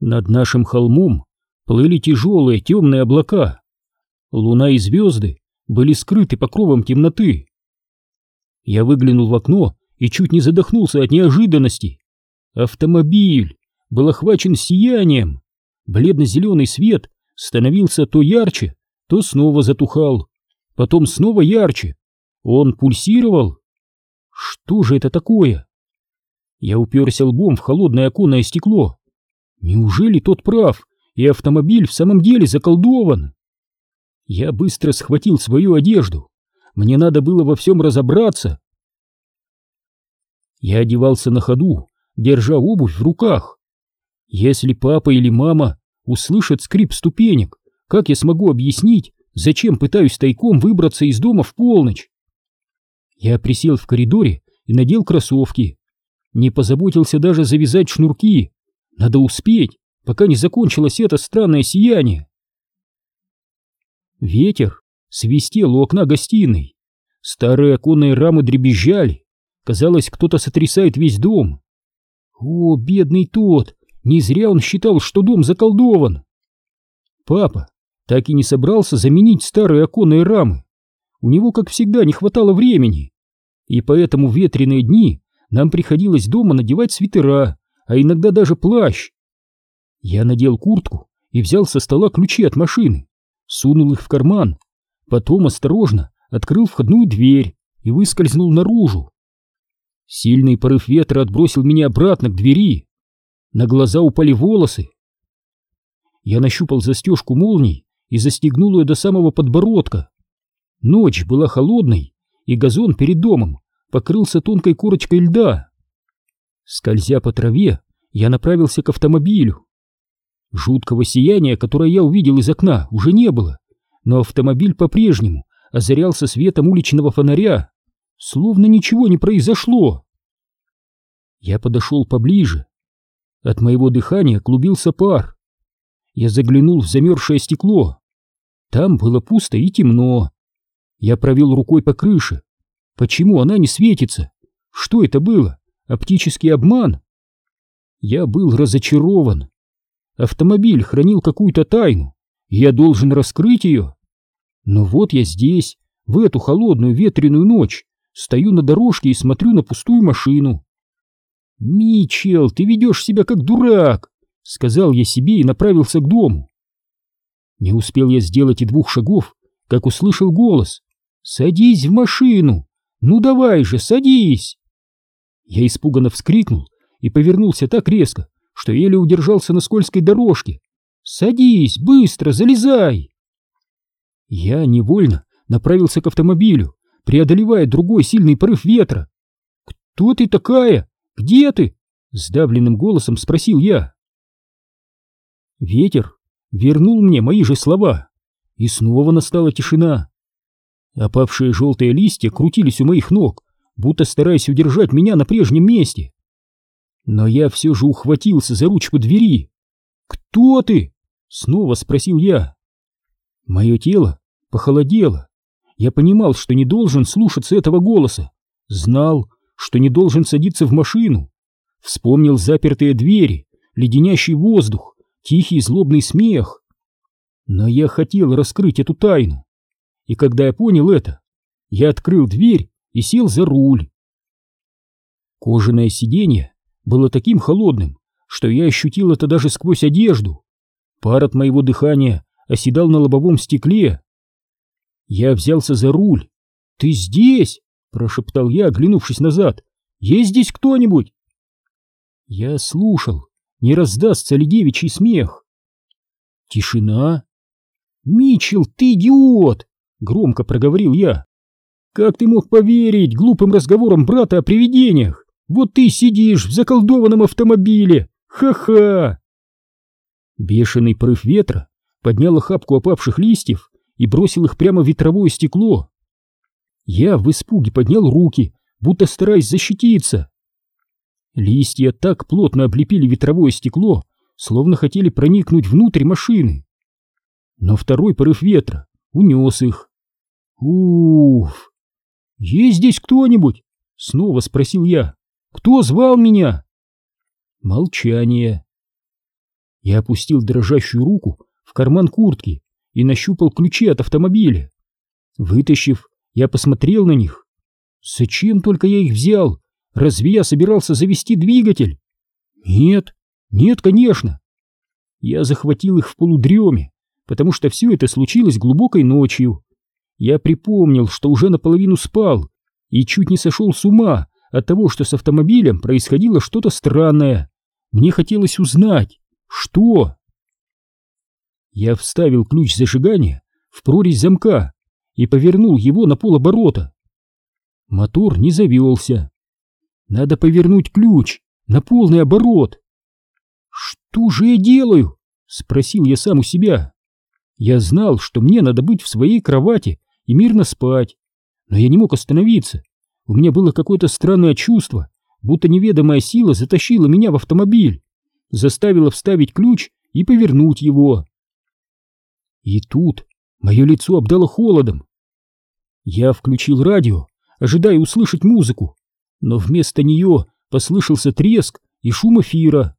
Над нашим холмом плыли тяжелые темные облака. Луна и звезды были скрыты покровом темноты. Я выглянул в окно и чуть не задохнулся от неожиданности. Автомобиль был охвачен сиянием. Бледно-зеленый свет становился то ярче, то снова затухал, потом снова ярче. Он пульсировал. Что же это такое? Я уперся лбом в холодное оконное стекло. Неужели тот прав, и автомобиль в самом деле заколдован? Я быстро схватил свою одежду. Мне надо было во всем разобраться. Я одевался на ходу, держа обувь в руках. Если папа или мама услышат скрип ступенек, как я смогу объяснить, зачем пытаюсь тайком выбраться из дома в полночь? Я присел в коридоре и надел кроссовки. Не позаботился даже завязать шнурки. Надо успеть, пока не закончилось это странное сияние. Ветер свистел у окна гостиной. Старые оконные рамы дребезжали. Казалось, кто-то сотрясает весь дом. О, бедный тот! Не зря он считал, что дом заколдован. Папа так и не собрался заменить старые оконные рамы. У него, как всегда, не хватало времени. И поэтому в ветреные дни нам приходилось дома надевать свитера, а иногда даже плащ. Я надел куртку и взял со стола ключи от машины, сунул их в карман, потом осторожно открыл входную дверь и выскользнул наружу. Сильный порыв ветра отбросил меня обратно к двери. На глаза упали волосы. Я нащупал застежку молний и застегнул ее до самого подбородка. Ночь была холодной, и газон перед домом покрылся тонкой корочкой льда. Скользя по траве, я направился к автомобилю. Жуткого сияния, которое я увидел из окна, уже не было, но автомобиль по-прежнему озарялся светом уличного фонаря, словно ничего не произошло. Я подошел поближе. От моего дыхания клубился пар. Я заглянул в замерзшее стекло. Там было пусто и темно. Я провел рукой по крыше. Почему она не светится? Что это было? Оптический обман? Я был разочарован. Автомобиль хранил какую-то тайну, и я должен раскрыть ее. Но вот я здесь, в эту холодную ветреную ночь, стою на дорожке и смотрю на пустую машину. «Мичел, ты ведешь себя как дурак!» — сказал я себе и направился к дому. Не успел я сделать и двух шагов, как услышал голос. «Садись в машину! Ну давай же, садись!» Я испуганно вскрикнул и повернулся так резко, что еле удержался на скользкой дорожке. «Садись, быстро, залезай!» Я невольно направился к автомобилю, преодолевая другой сильный порыв ветра. «Кто ты такая? Где ты?» — сдавленным голосом спросил я. Ветер вернул мне мои же слова, и снова настала тишина. Опавшие желтые листья крутились у моих ног, будто стараясь удержать меня на прежнем месте. Но я все же ухватился за ручку двери. «Кто ты?» — снова спросил я. Мое тело похолодело. Я понимал, что не должен слушаться этого голоса. Знал, что не должен садиться в машину. Вспомнил запертые двери, леденящий воздух, тихий злобный смех. Но я хотел раскрыть эту тайну. И когда я понял это, я открыл дверь и сел за руль. Кожаное сиденье было таким холодным, что я ощутил это даже сквозь одежду. Пар от моего дыхания оседал на лобовом стекле. Я взялся за руль. «Ты здесь?» — прошептал я, оглянувшись назад. «Есть здесь кто-нибудь?» Я слушал, не раздастся ли девичий смех. Тишина. «Митчелл, ты идиот!» — громко проговорил я. «Как ты мог поверить глупым разговорам брата о привидениях? Вот ты сидишь в заколдованном автомобиле! Ха-ха!» Бешеный порыв ветра поднял охапку опавших листьев и бросил их прямо в ветровое стекло. Я в испуге поднял руки, будто стараясь защититься. Листья так плотно облепили ветровое стекло, словно хотели проникнуть внутрь машины. Но второй порыв ветра унес их. Уф! Есть здесь кто-нибудь? Снова спросил я. Кто звал меня? Молчание. Я опустил дрожащую руку в карман куртки и нащупал ключи от автомобиля. Вытащив, я посмотрел на них. Зачем только я их взял? Разве я собирался завести двигатель? Нет, нет, конечно. Я захватил их в полудреме, потому что все это случилось глубокой ночью. Я припомнил, что уже наполовину спал и чуть не сошел с ума от того, что с автомобилем происходило что-то странное. Мне хотелось узнать, что. Я вставил ключ зажигания в прорезь замка и повернул его на полоборота. Мотор не завелся. Надо повернуть ключ на полный оборот. «Что же я делаю?» — спросил я сам у себя. Я знал, что мне надо быть в своей кровати и мирно спать, но я не мог остановиться. У меня было какое-то странное чувство, будто неведомая сила затащила меня в автомобиль, заставила вставить ключ и повернуть его. И тут мое лицо обдало холодом. Я включил радио, ожидая услышать музыку, но вместо нее послышался треск и шум эфира.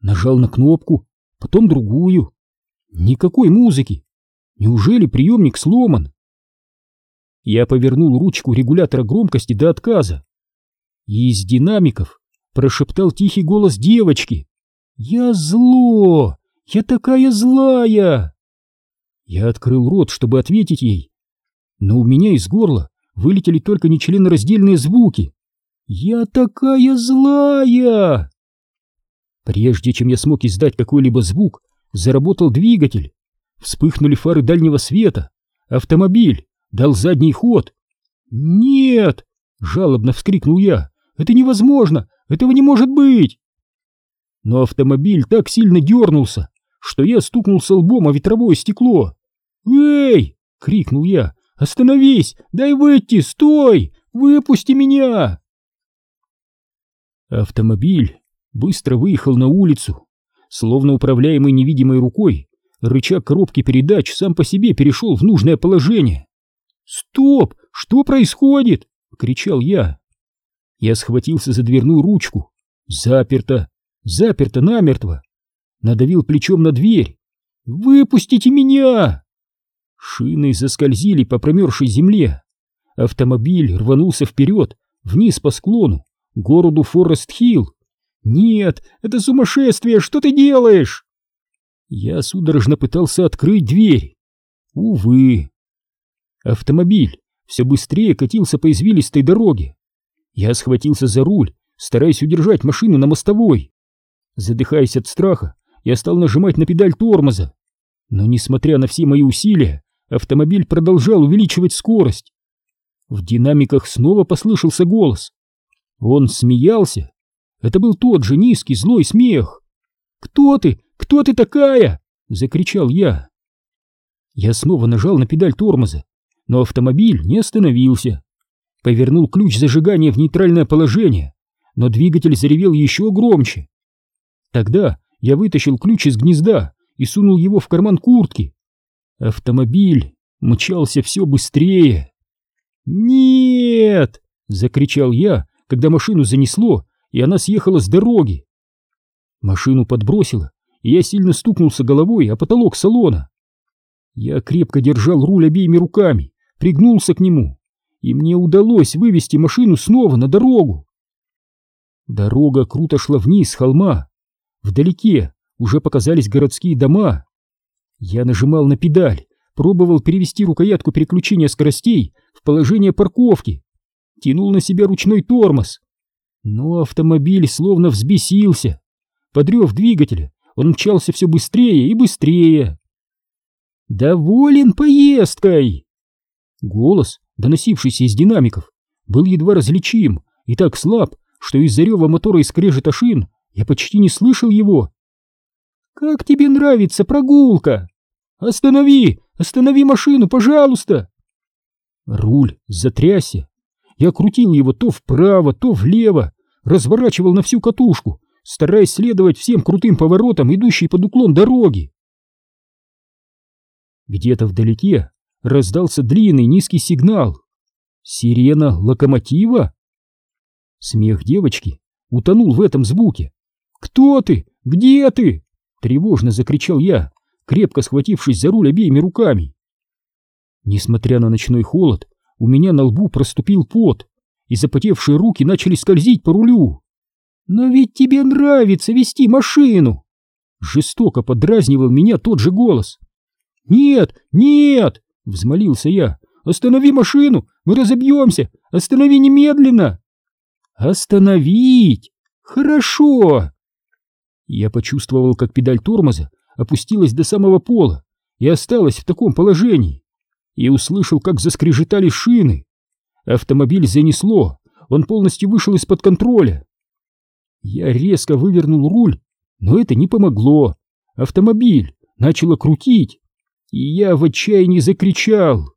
Нажал на кнопку, потом другую. Никакой музыки. Неужели приемник сломан? Я повернул ручку регулятора громкости до отказа. И из динамиков прошептал тихий голос девочки. «Я зло! Я такая злая!» Я открыл рот, чтобы ответить ей, но у меня из горла вылетели только нечленораздельные звуки. «Я такая злая!» Прежде чем я смог издать какой-либо звук, заработал двигатель. Вспыхнули фары дальнего света. Автомобиль дал задний ход. «Нет!» — жалобно вскрикнул я. «Это невозможно! Этого не может быть!» Но автомобиль так сильно дернулся, что я стукнулся лбом о ветровое стекло. «Эй!» — крикнул я. «Остановись! Дай выйти! Стой! Выпусти меня!» Автомобиль быстро выехал на улицу. Словно управляемый невидимой рукой, рычаг коробки передач сам по себе перешел в нужное положение. «Стоп! Что происходит?» — кричал я. Я схватился за дверную ручку. Заперто! Заперто намертво! Надавил плечом на дверь. «Выпустите меня!» Шины заскользили по промерзшей земле. Автомобиль рванулся вперед, вниз по склону, городу Форест-Хилл. «Нет, это сумасшествие! Что ты делаешь?» Я судорожно пытался открыть дверь. Увы. Автомобиль все быстрее катился по извилистой дороге. Я схватился за руль, стараясь удержать машину на мостовой. Задыхаясь от страха, я стал нажимать на педаль тормоза. Но, несмотря на все мои усилия, автомобиль продолжал увеличивать скорость. В динамиках снова послышался голос. Он смеялся. Это был тот же низкий злой смех. «Кто ты? Кто ты такая?» — закричал я. Я снова нажал на педаль тормоза, но автомобиль не остановился. Повернул ключ зажигания в нейтральное положение, но двигатель заревел еще громче. Тогда я вытащил ключ из гнезда и сунул его в карман куртки. Автомобиль мчался все быстрее. «Нет!» — закричал я, когда машину занесло, и она съехала с дороги. Машину подбросило, и я сильно стукнулся головой о потолок салона. Я крепко держал руль обеими руками, пригнулся к нему, и мне удалось вывести машину снова на дорогу. Дорога круто шла вниз с холма. Вдалеке уже показались городские дома. Я нажимал на педаль, пробовал перевести рукоятку переключения скоростей в положение парковки, тянул на себя ручной тормоз. Но автомобиль словно взбесился. Подрев двигателя, он мчался все быстрее и быстрее. «Доволен поездкой!» Голос, доносившийся из динамиков, был едва различим и так слаб, что из-за рева мотора и скрежета шин я почти не слышал его. «Как тебе нравится прогулка? Останови! Останови машину, пожалуйста!» Руль затрясся. Я крутил его то вправо, то влево, разворачивал на всю катушку, стараясь следовать всем крутым поворотам, идущей под уклон дороги. Где-то вдалеке раздался длинный низкий сигнал. Сирена локомотива? Смех девочки утонул в этом звуке. «Кто ты? Где ты?» Тревожно закричал я, крепко схватившись за руль обеими руками. Несмотря на ночной холод, у меня на лбу проступил пот, и запотевшие руки начали скользить по рулю. «Но ведь тебе нравится вести машину!» Жестоко подразнивал меня тот же голос. «Нет, нет!» — взмолился я. «Останови машину! Мы разобьемся! Останови немедленно!» «Остановить! Хорошо!» Я почувствовал, как педаль тормоза опустилась до самого пола и осталась в таком положении, и услышал, как заскрежетали шины. Автомобиль занесло, он полностью вышел из-под контроля. Я резко вывернул руль, но это не помогло. Автомобиль начало крутить, и я в отчаянии закричал.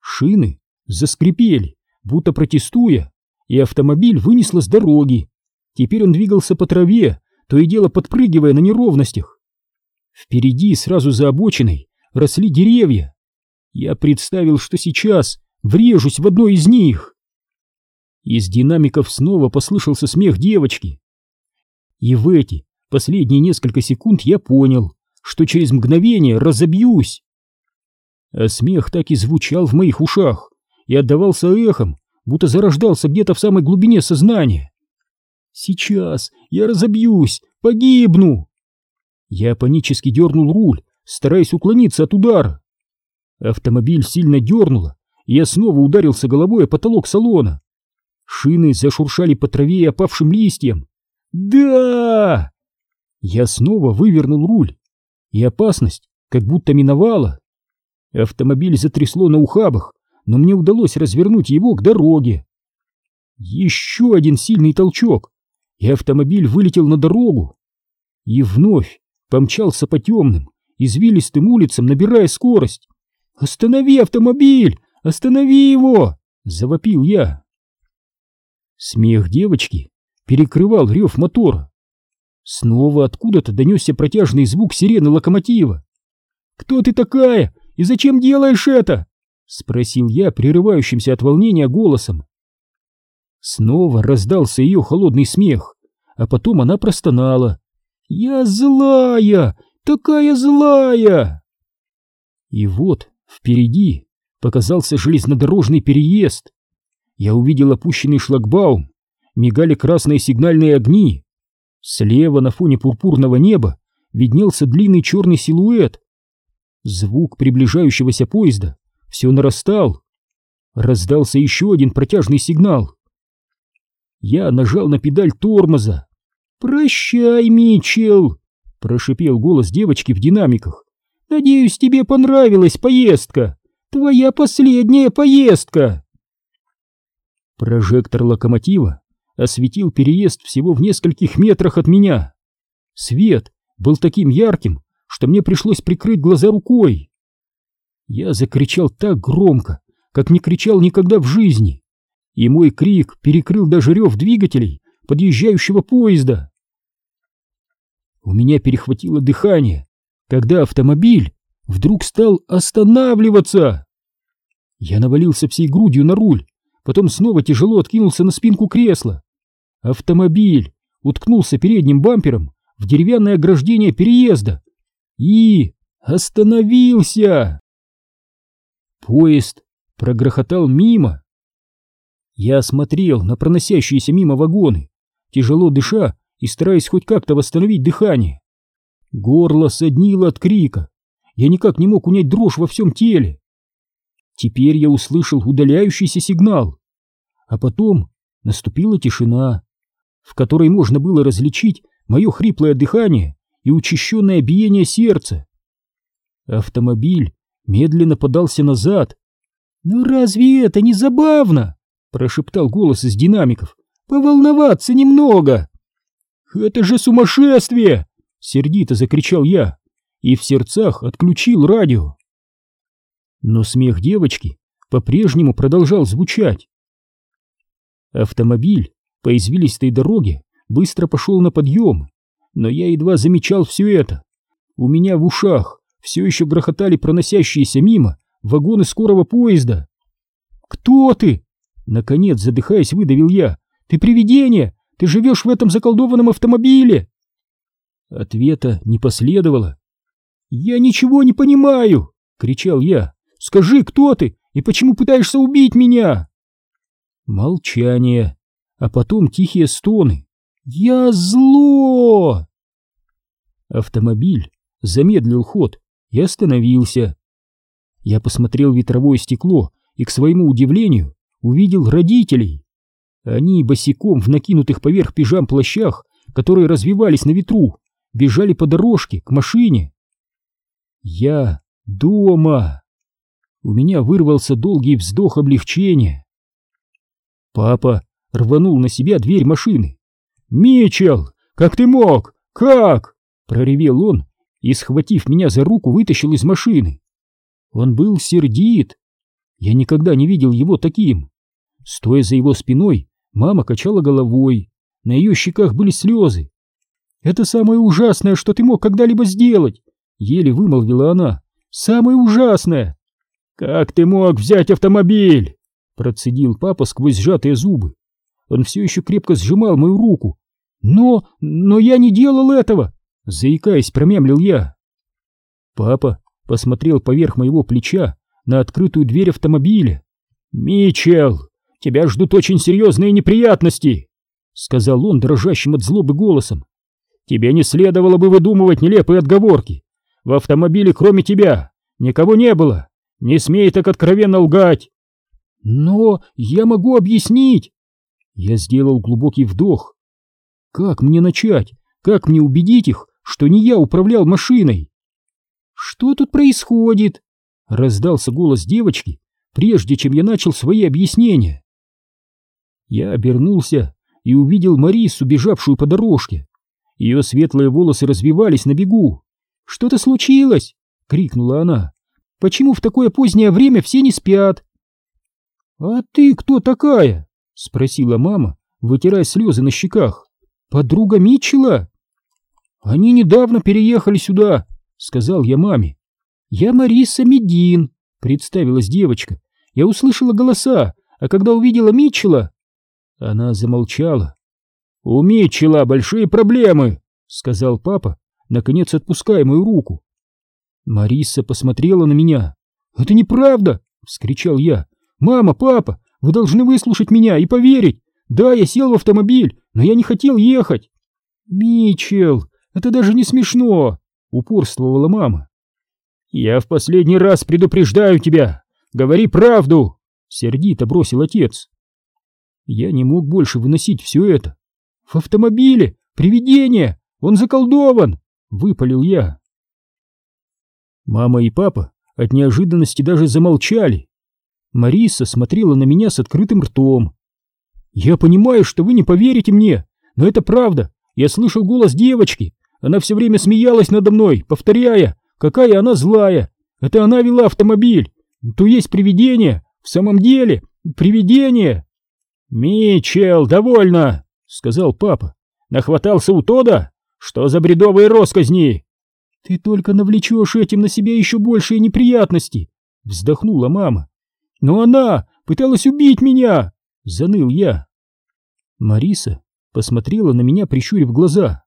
Шины заскрипели, будто протестуя, и автомобиль вынесло с дороги. Теперь он двигался по траве, то и дело подпрыгивая на неровностях. Впереди, сразу за обочиной, росли деревья. Я представил, что сейчас врежусь в одно из них. Из динамиков снова послышался смех девочки. И в эти последние несколько секунд я понял, что через мгновение разобьюсь. А смех так и звучал в моих ушах и отдавался эхом, будто зарождался где-то в самой глубине сознания. «Сейчас я разобьюсь, погибну!» Я панически дернул руль, стараясь уклониться от удара. Автомобиль сильно дернуло, и я снова ударился головой о потолок салона. Шины зашуршали по траве и опавшим листьям. «Да!» Я снова вывернул руль, и опасность как будто миновала. Автомобиль затрясло на ухабах, но мне удалось развернуть его к дороге. Еще один сильный толчок, и автомобиль вылетел на дорогу. И вновь помчался по темным, извилистым улицам, набирая скорость. «Останови автомобиль! Останови его!» — завопил я. Смех девочки перекрывал рев мотора. Снова откуда-то донесся протяжный звук сирены локомотива. «Кто ты такая? И зачем делаешь это?» — спросил я, прерывающимся от волнения голосом. Снова раздался ее холодный смех, а потом она простонала. «Я злая! Такая злая!» И вот впереди показался железнодорожный переезд. Я увидел опущенный шлагбаум, мигали красные сигнальные огни. Слева на фоне пурпурного неба виднелся длинный черный силуэт. Звук приближающегося поезда все нарастал. Раздался еще один протяжный сигнал. Я нажал на педаль тормоза. «Прощай, Митчелл!» — прошипел голос девочки в динамиках. «Надеюсь, тебе понравилась поездка! Твоя последняя поездка!» Прожектор локомотива осветил переезд всего в нескольких метрах от меня. Свет был таким ярким, что мне пришлось прикрыть глаза рукой. Я закричал так громко, как не кричал никогда в жизни и мой крик перекрыл даже рев двигателей подъезжающего поезда. У меня перехватило дыхание, когда автомобиль вдруг стал останавливаться. Я навалился всей грудью на руль, потом снова тяжело откинулся на спинку кресла. Автомобиль уткнулся передним бампером в деревянное ограждение переезда и остановился. Поезд прогрохотал мимо, я смотрел на проносящиеся мимо вагоны, тяжело дыша и стараясь хоть как-то восстановить дыхание. Горло соднило от крика. Я никак не мог унять дрожь во всем теле. Теперь я услышал удаляющийся сигнал. А потом наступила тишина, в которой можно было различить мое хриплое дыхание и учащенное биение сердца. Автомобиль медленно подался назад. «Ну разве это не забавно?» Прошептал голос из динамиков. «Поволноваться немного!» «Это же сумасшествие!» Сердито закричал я и в сердцах отключил радио. Но смех девочки по-прежнему продолжал звучать. Автомобиль по извилистой дороге быстро пошел на подъем, но я едва замечал все это. У меня в ушах все еще грохотали проносящиеся мимо вагоны скорого поезда. «Кто ты?» Наконец, задыхаясь, выдавил я. «Ты привидение! Ты живешь в этом заколдованном автомобиле!» Ответа не последовало. «Я ничего не понимаю!» — кричал я. «Скажи, кто ты и почему пытаешься убить меня?» Молчание, а потом тихие стоны. «Я зло!» Автомобиль замедлил ход и остановился. Я посмотрел ветровое стекло и, к своему удивлению, увидел родителей. Они босиком в накинутых поверх пижам плащах, которые развивались на ветру, бежали по дорожке к машине. Я дома. У меня вырвался долгий вздох облегчения. Папа рванул на себя дверь машины. «Мичел, как ты мог? Как?» — проревел он и, схватив меня за руку, вытащил из машины. Он был сердит. Я никогда не видел его таким. Стоя за его спиной, мама качала головой. На ее щеках были слезы. «Это самое ужасное, что ты мог когда-либо сделать!» Еле вымолвила она. «Самое ужасное!» «Как ты мог взять автомобиль?» Процедил папа сквозь сжатые зубы. Он все еще крепко сжимал мою руку. «Но... но я не делал этого!» Заикаясь, промямлил я. Папа посмотрел поверх моего плеча на открытую дверь автомобиля. «Мичел, тебя ждут очень серьезные неприятности!» Сказал он дрожащим от злобы голосом. «Тебе не следовало бы выдумывать нелепые отговорки. В автомобиле кроме тебя никого не было. Не смей так откровенно лгать!» «Но я могу объяснить!» Я сделал глубокий вдох. «Как мне начать? Как мне убедить их, что не я управлял машиной?» «Что тут происходит?» — раздался голос девочки, прежде чем я начал свои объяснения. Я обернулся и увидел Марису, бежавшую по дорожке. Ее светлые волосы развивались на бегу. «Что-то случилось!» — крикнула она. «Почему в такое позднее время все не спят?» «А ты кто такая?» — спросила мама, вытирая слезы на щеках. «Подруга Митчелла?» «Они недавно переехали сюда», — сказал я маме. «Я Мариса Медин», — представилась девочка. «Я услышала голоса, а когда увидела Митчелла...» Она замолчала. «У Митчелла большие проблемы», — сказал папа, наконец отпуская мою руку. Мариса посмотрела на меня. «Это неправда!» — вскричал я. «Мама, папа, вы должны выслушать меня и поверить! Да, я сел в автомобиль, но я не хотел ехать!» «Митчелл, это даже не смешно!» — упорствовала мама. «Я в последний раз предупреждаю тебя! Говори правду!» — сердито бросил отец. Я не мог больше выносить все это. «В автомобиле! Привидение! Он заколдован!» — выпалил я. Мама и папа от неожиданности даже замолчали. Мариса смотрела на меня с открытым ртом. «Я понимаю, что вы не поверите мне, но это правда. Я слышал голос девочки. Она все время смеялась надо мной, повторяя, какая она злая. Это она вела автомобиль. То есть привидение. В самом деле, привидение!» «Мичел, довольно!» — сказал папа. «Нахватался у Тода? Что за бредовые росказни?» «Ты только навлечешь этим на себя еще большие неприятности!» — вздохнула мама. «Но она пыталась убить меня!» — заныл я. Мариса посмотрела на меня, прищурив глаза.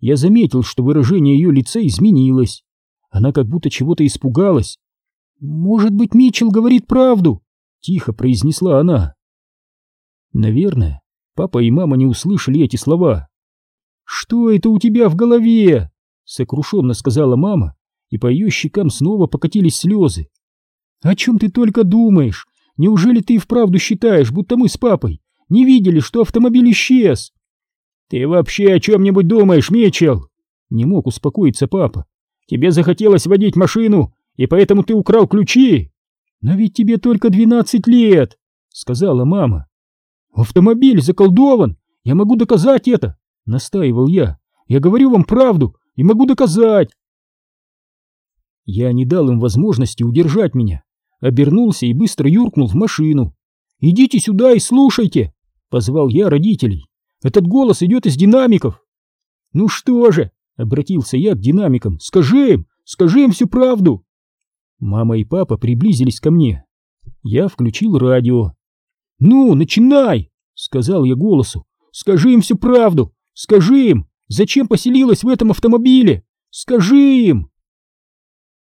Я заметил, что выражение ее лица изменилось. Она как будто чего-то испугалась. «Может быть, Митчелл говорит правду?» — тихо произнесла она. Наверное, папа и мама не услышали эти слова. «Что это у тебя в голове?» — сокрушенно сказала мама, и по ее щекам снова покатились слезы. «О чем ты только думаешь? Неужели ты и вправду считаешь, будто мы с папой не видели, что автомобиль исчез?» «Ты вообще о чем-нибудь думаешь, Митчелл?» Не мог успокоиться папа. «Тебе захотелось водить машину, и поэтому ты украл ключи?» «Но ведь тебе только двенадцать лет», — сказала мама. «Автомобиль заколдован! Я могу доказать это!» — настаивал я. «Я говорю вам правду и могу доказать!» Я не дал им возможности удержать меня обернулся и быстро юркнул в машину. «Идите сюда и слушайте!» — позвал я родителей. «Этот голос идет из динамиков!» «Ну что же?» — обратился я к динамикам. «Скажи им! Скажи им всю правду!» Мама и папа приблизились ко мне. Я включил радио. «Ну, начинай!» — сказал я голосу. «Скажи им всю правду! Скажи им! зачем поселилась в этом автомобиле? Скажи им!»